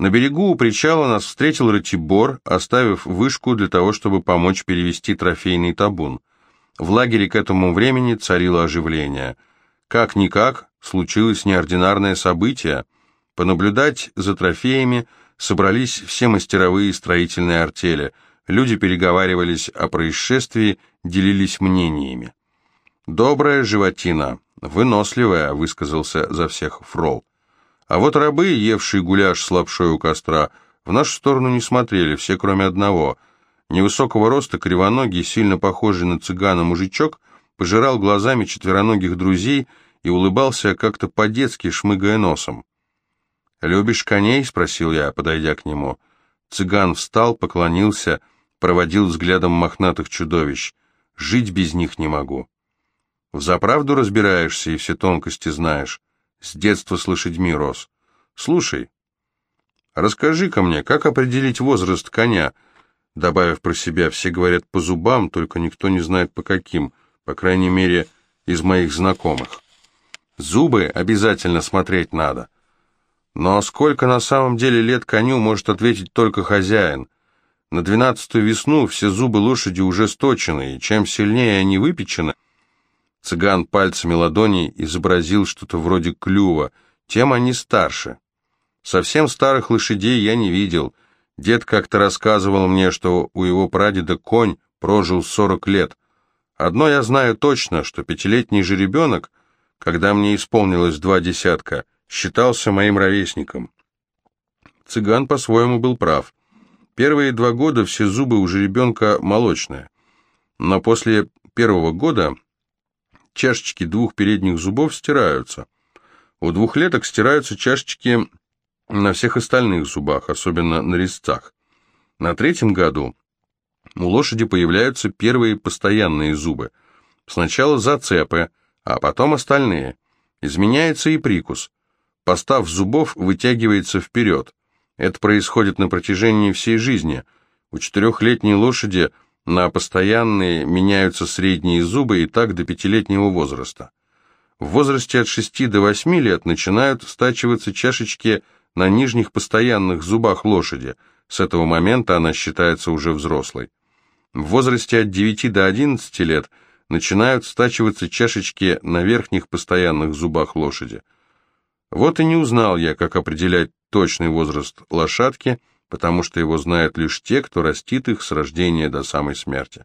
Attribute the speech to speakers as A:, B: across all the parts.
A: На берегу у причала нас встретил Ратибор, оставив вышку для того, чтобы помочь перевести трофейный табун. В лагере к этому времени царило оживление. Как-никак случилось неординарное событие. Понаблюдать за трофеями собрались все мастеровые строительные артели. Люди переговаривались о происшествии, делились мнениями. «Добрая животина, выносливая», — высказался за всех Фрол. А вот рабы, евшие гуляш с лапшой у костра, в нашу сторону не смотрели, все кроме одного. Невысокого роста, кривоногий, сильно похожий на цыгана мужичок, пожирал глазами четвероногих друзей и улыбался как-то по-детски, шмыгая носом. «Любишь коней?» — спросил я, подойдя к нему. Цыган встал, поклонился, проводил взглядом мохнатых чудовищ. «Жить без них не могу». «Взаправду разбираешься и все тонкости знаешь?» С детства с лошадьми рос. Слушай, расскажи-ка мне, как определить возраст коня? Добавив про себя, все говорят по зубам, только никто не знает по каким, по крайней мере, из моих знакомых. Зубы обязательно смотреть надо. Но сколько на самом деле лет коню, может ответить только хозяин. На двенадцатую весну все зубы лошади уже сточены, и чем сильнее они выпечены, Цыган пальцами ладоней изобразил что-то вроде клюва, тем они старше. Совсем старых лошадей я не видел. Дед как-то рассказывал мне, что у его прадеда конь прожил сорок лет. Одно я знаю точно, что пятилетний же ребенок, когда мне исполнилось два десятка, считался моим ровесником. Цыган по-своему был прав. Первые два года все зубы у жеребенка молочные. Но после первого года чашечки двух передних зубов стираются. У двухлеток стираются чашечки на всех остальных зубах, особенно на резцах. На третьем году у лошади появляются первые постоянные зубы. Сначала зацепы, а потом остальные. Изменяется и прикус. Постав зубов вытягивается вперед. Это происходит на протяжении всей жизни. У четырехлетней лошади – на постоянные меняются средние зубы и так до пятилетнего возраста. В возрасте от 6 до 8 лет начинают стачиваться чашечки на нижних постоянных зубах лошади. С этого момента она считается уже взрослой. В возрасте от 9 до 11 лет начинают стачиваться чашечки на верхних постоянных зубах лошади. Вот и не узнал я, как определять точный возраст лошадки – потому что его знают лишь те, кто растит их с рождения до самой смерти.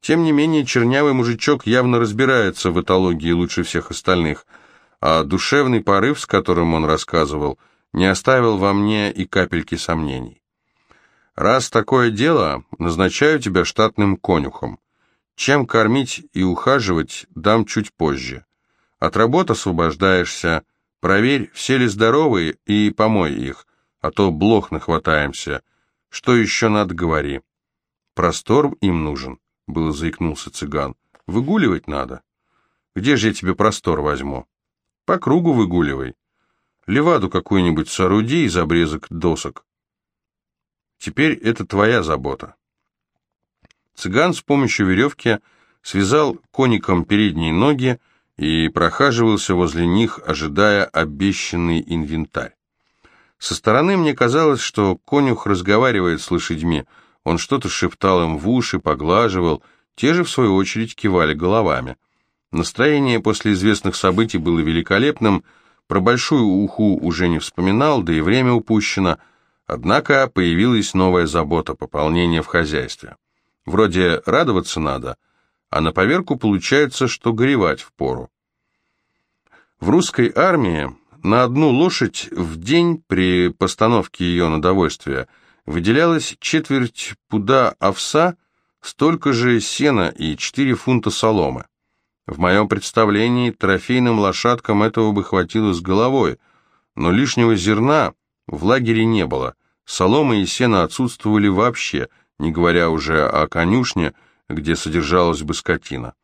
A: Тем не менее, чернявый мужичок явно разбирается в этологии лучше всех остальных, а душевный порыв, с которым он рассказывал, не оставил во мне и капельки сомнений. «Раз такое дело, назначаю тебя штатным конюхом. Чем кормить и ухаживать, дам чуть позже. От работы освобождаешься, проверь, все ли здоровые, и помой их а то блох нахватаемся. Что еще надо, говори. Простор им нужен, было заикнулся цыган. Выгуливать надо. Где же я тебе простор возьму? По кругу выгуливай. Леваду какую-нибудь сооруди из обрезок досок. Теперь это твоя забота. Цыган с помощью веревки связал коником передние ноги и прохаживался возле них, ожидая обещанный инвентарь. Со стороны мне казалось, что конюх разговаривает с лошадьми. Он что-то шептал им в уши, поглаживал. Те же, в свою очередь, кивали головами. Настроение после известных событий было великолепным. Про большую уху уже не вспоминал, да и время упущено. Однако появилась новая забота – пополнение в хозяйстве. Вроде радоваться надо, а на поверку получается, что горевать впору. В русской армии на одну лошадь в день при постановке ее на довольствие выделялось четверть пуда овса, столько же сена и 4 фунта соломы. В моем представлении трофейным лошадкам этого бы хватило с головой, но лишнего зерна в лагере не было, соломы и сена отсутствовали вообще, не говоря уже о конюшне, где содержалась бы скотина.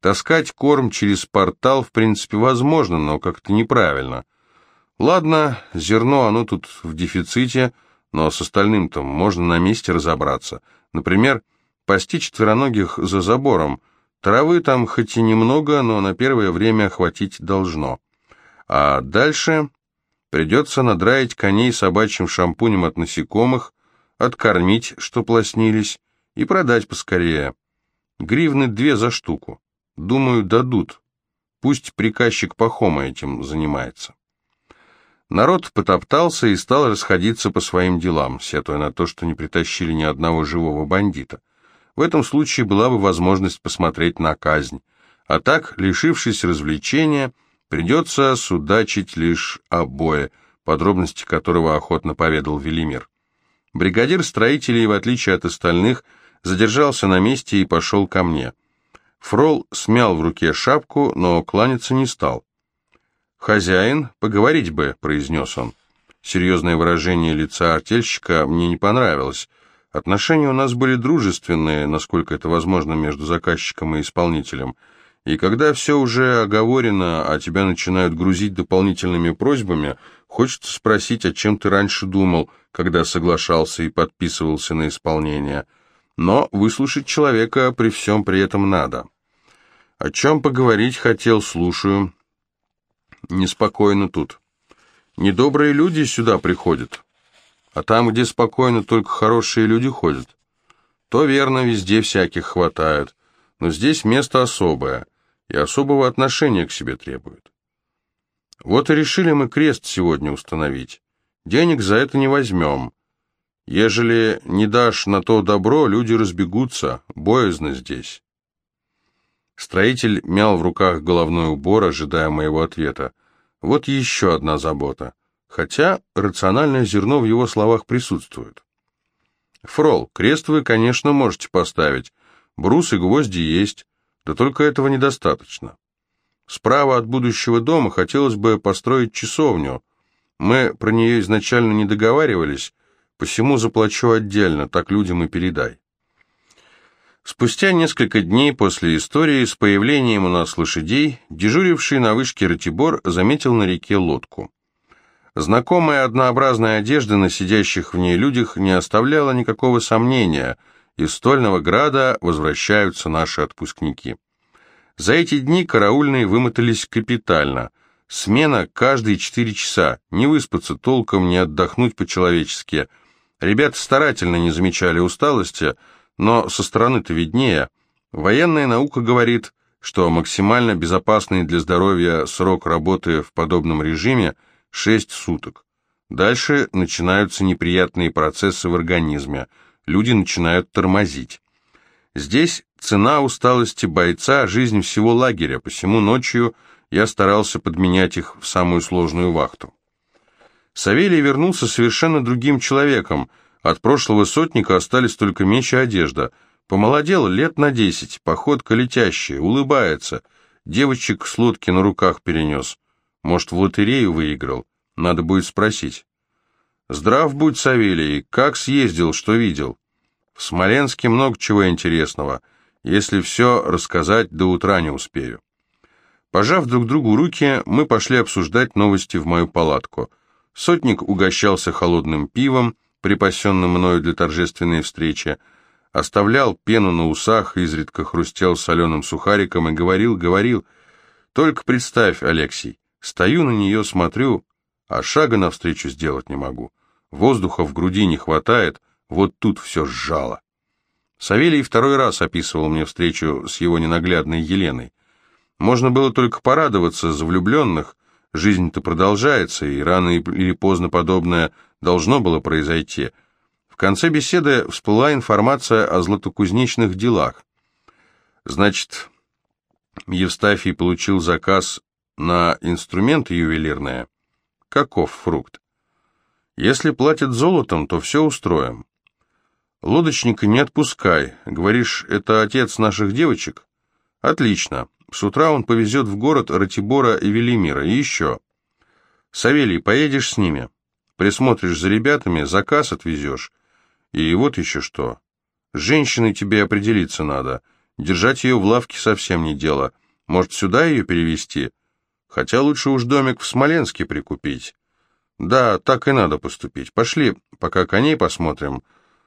A: Таскать корм через портал, в принципе, возможно, но как-то неправильно – Ладно, зерно, оно тут в дефиците, но с остальным-то можно на месте разобраться. Например, пасти четвероногих за забором. Травы там хоть и немного, но на первое время хватить должно. А дальше Придется надраить коней собачьим шампунем от насекомых, откормить, что плоснились, и продать поскорее. Гривны две за штуку. Думаю, дадут. Пусть приказчик Пахома этим занимается. Народ потоптался и стал расходиться по своим делам, сетуя на то, что не притащили ни одного живого бандита. В этом случае была бы возможность посмотреть на казнь. А так, лишившись развлечения, придется судачить лишь обои, подробности которого охотно поведал Велимир. Бригадир строителей, в отличие от остальных, задержался на месте и пошел ко мне. Фрол смял в руке шапку, но кланяться не стал. «Хозяин, поговорить бы», — произнес он. Серьезное выражение лица артельщика мне не понравилось. Отношения у нас были дружественные, насколько это возможно между заказчиком и исполнителем. И когда все уже оговорено, а тебя начинают грузить дополнительными просьбами, хочется спросить, о чем ты раньше думал, когда соглашался и подписывался на исполнение. Но выслушать человека при всем при этом надо. О чем поговорить хотел, слушаю. Неспокойно тут. Недобрые люди сюда приходят. А там, где спокойно, только хорошие люди ходят. То верно, везде всяких хватает. Но здесь место особое, и особого отношения к себе требует. Вот и решили мы крест сегодня установить. Денег за это не возьмем. Ежели не дашь на то добро, люди разбегутся, боязно здесь. Строитель мял в руках головной убор, ожидая моего ответа. Вот еще одна забота. Хотя рациональное зерно в его словах присутствует. «Фрол, крест вы, конечно, можете поставить. Брус и гвозди есть, да только этого недостаточно. Справа от будущего дома хотелось бы построить часовню. Мы про нее изначально не договаривались, посему заплачу отдельно, так людям и передай». Спустя несколько дней после истории с появлением у нас лошадей, дежуривший на вышке Ратибор заметил на реке лодку. Знакомая однообразная одежда на сидящих в ней людях не оставляла никакого сомнения, из Стольного Града возвращаются наши отпускники. За эти дни караульные вымотались капитально. Смена каждые четыре часа, не выспаться толком, не отдохнуть по-человечески. Ребята старательно не замечали усталости, но со стороны-то виднее. Военная наука говорит, что максимально безопасный для здоровья срок работы в подобном режиме – 6 суток. Дальше начинаются неприятные процессы в организме, люди начинают тормозить. Здесь цена усталости бойца – жизнь всего лагеря, посему ночью я старался подменять их в самую сложную вахту. Савелий вернулся совершенно другим человеком – от прошлого сотника остались только меч и одежда. Помолодел лет на десять, походка летящая, улыбается. Девочек с лодки на руках перенес. Может, в лотерею выиграл? Надо будет спросить. Здрав будь, Савелий, как съездил, что видел? В Смоленске много чего интересного. Если все рассказать, до утра не успею. Пожав друг другу руки, мы пошли обсуждать новости в мою палатку. Сотник угощался холодным пивом, припасенным мною для торжественной встречи, оставлял пену на усах, изредка хрустел соленым сухариком и говорил, говорил. Только представь, Алексей, стою на нее, смотрю, а шага навстречу сделать не могу. Воздуха в груди не хватает, вот тут все сжало. Савелий второй раз описывал мне встречу с его ненаглядной Еленой. Можно было только порадоваться за влюбленных, жизнь-то продолжается, и рано или поздно подобное должно было произойти. В конце беседы всплыла информация о златокузнечных делах. Значит, Евстафий получил заказ на инструменты ювелирные. Каков фрукт? Если платят золотом, то все устроим. Лодочника не отпускай. Говоришь, это отец наших девочек? Отлично. С утра он повезет в город Ратибора и Велимира. И еще. Савелий, поедешь с ними? Присмотришь за ребятами, заказ отвезешь. И вот еще что. С женщиной тебе определиться надо. Держать ее в лавке совсем не дело. Может, сюда ее перевести? Хотя лучше уж домик в Смоленске прикупить. Да, так и надо поступить. Пошли, пока коней посмотрим.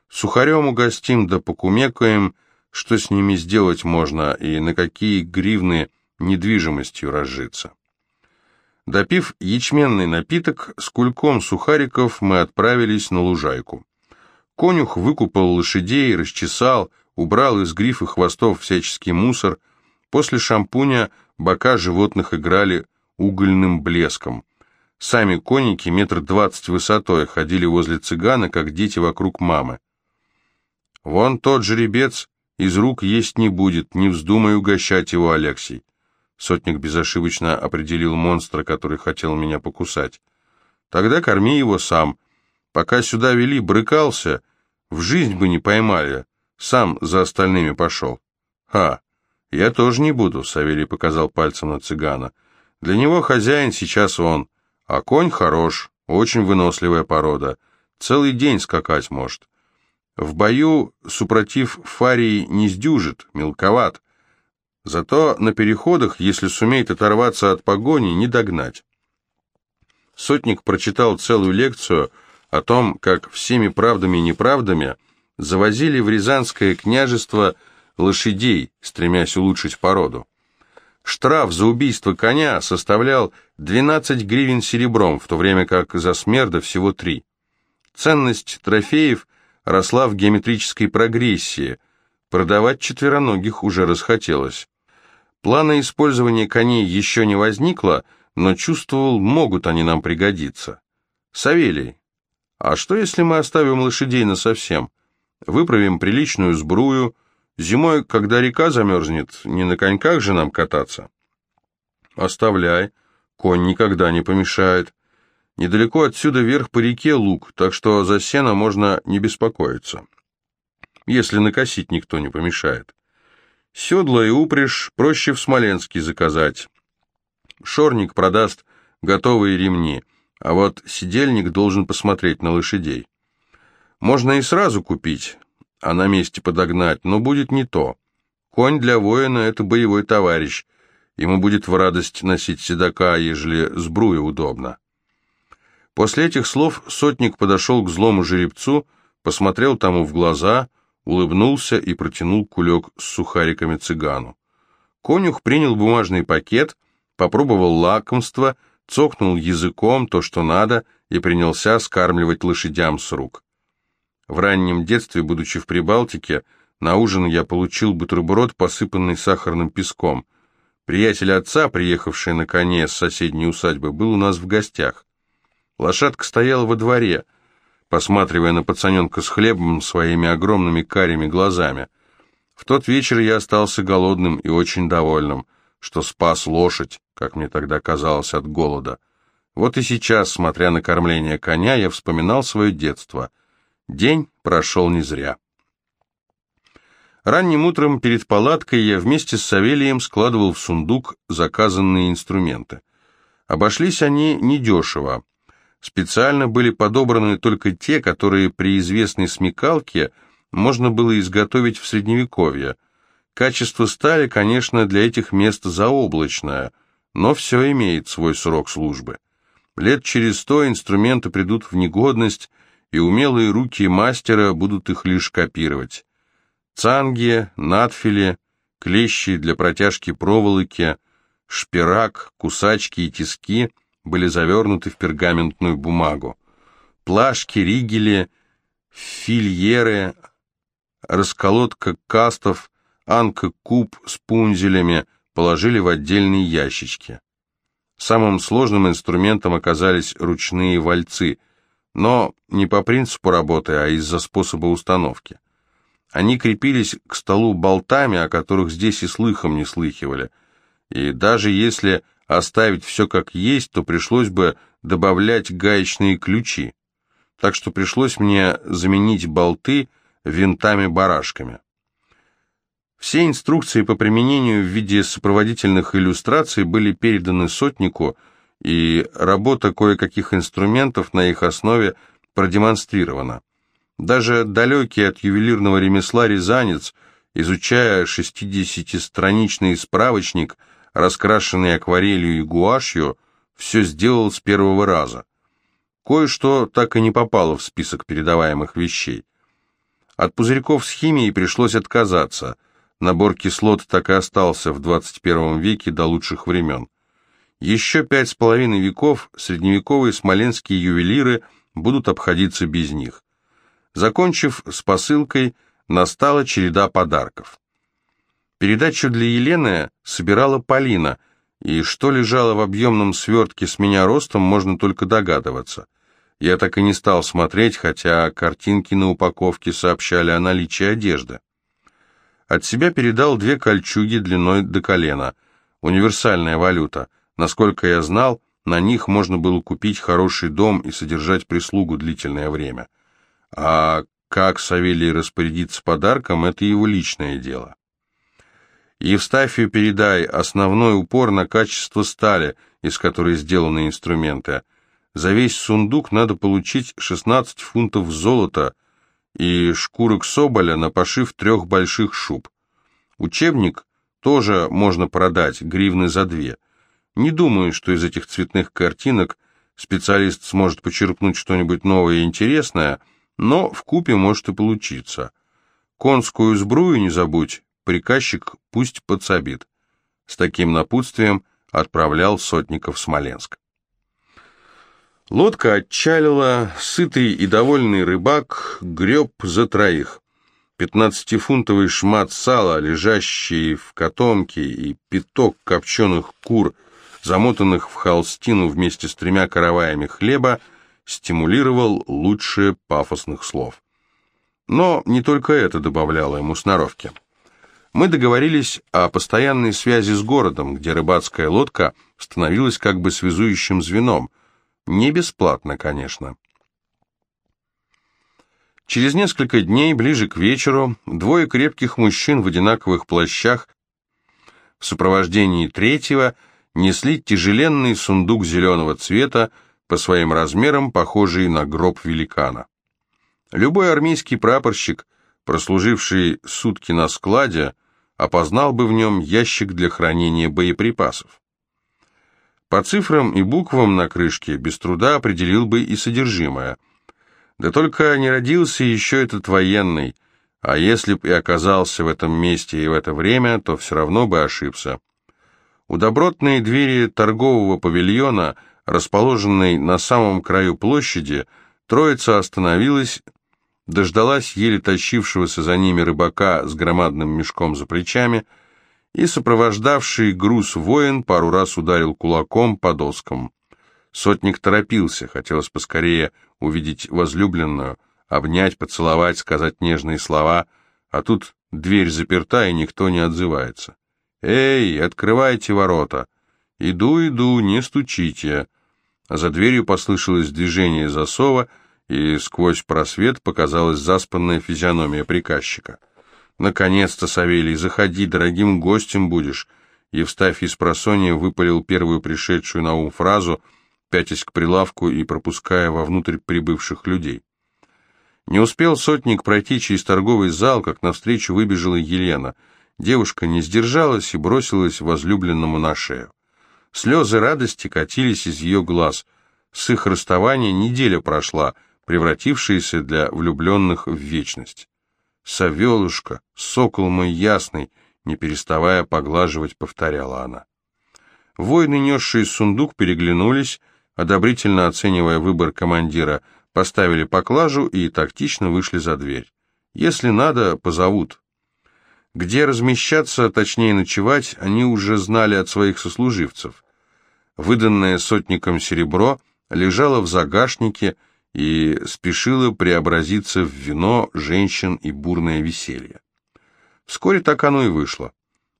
A: Сухарем угостим, да покумекаем, что с ними сделать можно и на какие гривны недвижимостью разжиться. Допив ячменный напиток, с кульком сухариков мы отправились на лужайку. Конюх выкупал лошадей, расчесал, убрал из гриф и хвостов всяческий мусор. После шампуня бока животных играли угольным блеском. Сами конники метр двадцать высотой ходили возле цыгана, как дети вокруг мамы. «Вон тот жеребец из рук есть не будет, не вздумай угощать его, Алексей». Сотник безошибочно определил монстра, который хотел меня покусать. «Тогда корми его сам. Пока сюда вели, брыкался, в жизнь бы не поймали, сам за остальными пошел». «Ха, я тоже не буду», — Савелий показал пальцем на цыгана. «Для него хозяин сейчас он, а конь хорош, очень выносливая порода, целый день скакать может». В бою, супротив Фарии, не сдюжит, мелковат. Зато на переходах, если сумеет оторваться от погони, не догнать. Сотник прочитал целую лекцию о том, как всеми правдами и неправдами завозили в Рязанское княжество лошадей, стремясь улучшить породу. Штраф за убийство коня составлял 12 гривен серебром, в то время как за смерда всего 3. Ценность трофеев – росла в геометрической прогрессии, продавать четвероногих уже расхотелось. Плана использования коней еще не возникло, но чувствовал, могут они нам пригодиться. Савелий, а что если мы оставим лошадей насовсем? Выправим приличную сбрую, зимой, когда река замерзнет, не на коньках же нам кататься? Оставляй, конь никогда не помешает. Недалеко отсюда вверх по реке луг, так что за сено можно не беспокоиться. Если накосить никто не помешает. Седла и упряжь проще в Смоленске заказать. Шорник продаст готовые ремни, а вот сидельник должен посмотреть на лошадей. Можно и сразу купить, а на месте подогнать, но будет не то. Конь для воина — это боевой товарищ. Ему будет в радость носить седока, ежели сбруя удобно. После этих слов сотник подошел к злому жеребцу, посмотрел тому в глаза, улыбнулся и протянул кулек с сухариками цыгану. Конюх принял бумажный пакет, попробовал лакомство, цокнул языком то, что надо, и принялся скармливать лошадям с рук. В раннем детстве, будучи в Прибалтике, на ужин я получил бутерброд, посыпанный сахарным песком. Приятель отца, приехавший на коне с соседней усадьбы, был у нас в гостях. Лошадка стояла во дворе, посматривая на пацаненка с хлебом своими огромными карими глазами. В тот вечер я остался голодным и очень довольным, что спас лошадь, как мне тогда казалось, от голода. Вот и сейчас, смотря на кормление коня, я вспоминал свое детство. День прошел не зря. Ранним утром перед палаткой я вместе с Савелием складывал в сундук заказанные инструменты. Обошлись они недешево. Специально были подобраны только те, которые при известной смекалке можно было изготовить в Средневековье. Качество стали, конечно, для этих мест заоблачное, но все имеет свой срок службы. Лет через сто инструменты придут в негодность, и умелые руки мастера будут их лишь копировать. Цанги, надфили, клещи для протяжки проволоки, шпирак, кусачки и тиски были завернуты в пергаментную бумагу. Плашки, ригели, фильеры, расколотка кастов, анка-куб с пунзелями положили в отдельные ящички. Самым сложным инструментом оказались ручные вальцы, но не по принципу работы, а из-за способа установки. Они крепились к столу болтами, о которых здесь и слыхом не слыхивали, и даже если оставить все как есть, то пришлось бы добавлять гаечные ключи. Так что пришлось мне заменить болты винтами-барашками. Все инструкции по применению в виде сопроводительных иллюстраций были переданы сотнику, и работа кое-каких инструментов на их основе продемонстрирована. Даже далекий от ювелирного ремесла рязанец, изучая 60-страничный справочник – раскрашенный акварелью и гуашью, все сделал с первого раза. Кое-что так и не попало в список передаваемых вещей. От пузырьков с химией пришлось отказаться. Набор кислот так и остался в 21 веке до лучших времен. Еще пять с половиной веков средневековые смоленские ювелиры будут обходиться без них. Закончив с посылкой, настала череда подарков. Передачу для Елены собирала Полина, и что лежало в объемном свертке с меня ростом, можно только догадываться. Я так и не стал смотреть, хотя картинки на упаковке сообщали о наличии одежды. От себя передал две кольчуги длиной до колена. Универсальная валюта. Насколько я знал, на них можно было купить хороший дом и содержать прислугу длительное время. А как Савелий распорядится подарком, это его личное дело. Евстафию передай основной упор на качество стали, из которой сделаны инструменты. За весь сундук надо получить 16 фунтов золота и шкурок соболя на пошив трех больших шуб. Учебник тоже можно продать, гривны за две. Не думаю, что из этих цветных картинок специалист сможет почерпнуть что-нибудь новое и интересное, но в купе может и получиться. Конскую сбрую не забудь, приказчик пусть подсобит. С таким напутствием отправлял сотников в Смоленск. Лодка отчалила, сытый и довольный рыбак греб за троих. Пятнадцатифунтовый шмат сала, лежащий в котомке, и пяток копченых кур, замотанных в холстину вместе с тремя караваями хлеба, стимулировал лучшие пафосных слов. Но не только это добавляло ему сноровки. Мы договорились о постоянной связи с городом, где рыбацкая лодка становилась как бы связующим звеном. Не бесплатно, конечно. Через несколько дней, ближе к вечеру, двое крепких мужчин в одинаковых плащах в сопровождении третьего несли тяжеленный сундук зеленого цвета, по своим размерам похожий на гроб великана. Любой армейский прапорщик, прослуживший сутки на складе, опознал бы в нем ящик для хранения боеприпасов. По цифрам и буквам на крышке без труда определил бы и содержимое. Да только не родился еще этот военный, а если б и оказался в этом месте и в это время, то все равно бы ошибся. У добротной двери торгового павильона, расположенной на самом краю площади, троица остановилась дождалась еле тащившегося за ними рыбака с громадным мешком за плечами, и сопровождавший груз воин пару раз ударил кулаком по доскам. Сотник торопился, хотелось поскорее увидеть возлюбленную, обнять, поцеловать, сказать нежные слова, а тут дверь заперта, и никто не отзывается. «Эй, открывайте ворота!» «Иду, иду, не стучите!» За дверью послышалось движение засова — и сквозь просвет показалась заспанная физиономия приказчика. «Наконец-то, Савелий, заходи, дорогим гостем будешь!» Евстафий с просонья выпалил первую пришедшую на ум фразу, пятясь к прилавку и пропуская вовнутрь прибывших людей. Не успел сотник пройти через торговый зал, как навстречу выбежала Елена. Девушка не сдержалась и бросилась возлюбленному на шею. Слезы радости катились из ее глаз. С их расставания неделя прошла — превратившиеся для влюбленных в вечность. «Савелушка, сокол мой ясный», не переставая поглаживать, повторяла она. Воины, несшие сундук, переглянулись, одобрительно оценивая выбор командира, поставили поклажу и тактично вышли за дверь. Если надо, позовут. Где размещаться, точнее ночевать, они уже знали от своих сослуживцев. Выданное сотником серебро лежало в загашнике, и спешила преобразиться в вино, женщин и бурное веселье. Вскоре так оно и вышло.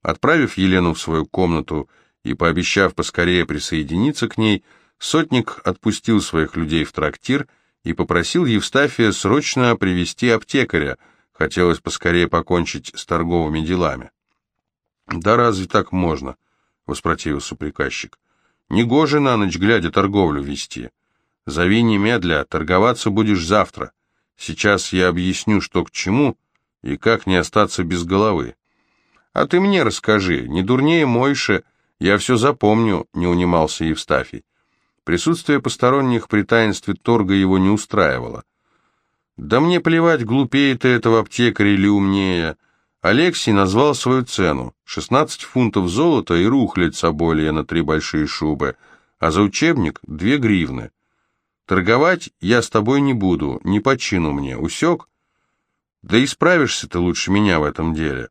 A: Отправив Елену в свою комнату и пообещав поскорее присоединиться к ней, сотник отпустил своих людей в трактир и попросил Евстафия срочно привести аптекаря, хотелось поскорее покончить с торговыми делами. «Да разве так можно?» — воспротивился приказчик. «Негоже на ночь глядя торговлю вести». Зови немедля, торговаться будешь завтра. Сейчас я объясню, что к чему и как не остаться без головы. А ты мне расскажи, не дурнее Мойши, я все запомню, не унимался Евстафий. Присутствие посторонних при таинстве торга его не устраивало. Да мне плевать, глупее ты этого аптекаря или умнее. Алексей назвал свою цену – 16 фунтов золота и рухлядь соболья на три большие шубы, а за учебник – 2 гривны. Торговать я с тобой не буду, не по чину мне, усек? Да и справишься ты лучше меня в этом деле.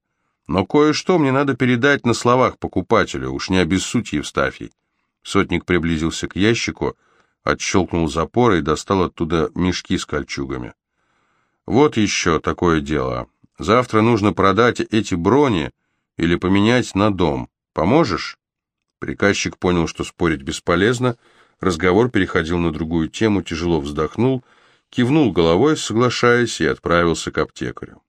A: Но кое-что мне надо передать на словах покупателю, уж не обессудь, Евстафий. Сотник приблизился к ящику, отщелкнул запор и достал оттуда мешки с кольчугами. Вот еще такое дело. Завтра нужно продать эти брони или поменять на дом. Поможешь? Приказчик понял, что спорить бесполезно, разговор переходил на другую тему, тяжело вздохнул, кивнул головой, соглашаясь, и отправился к аптекарю.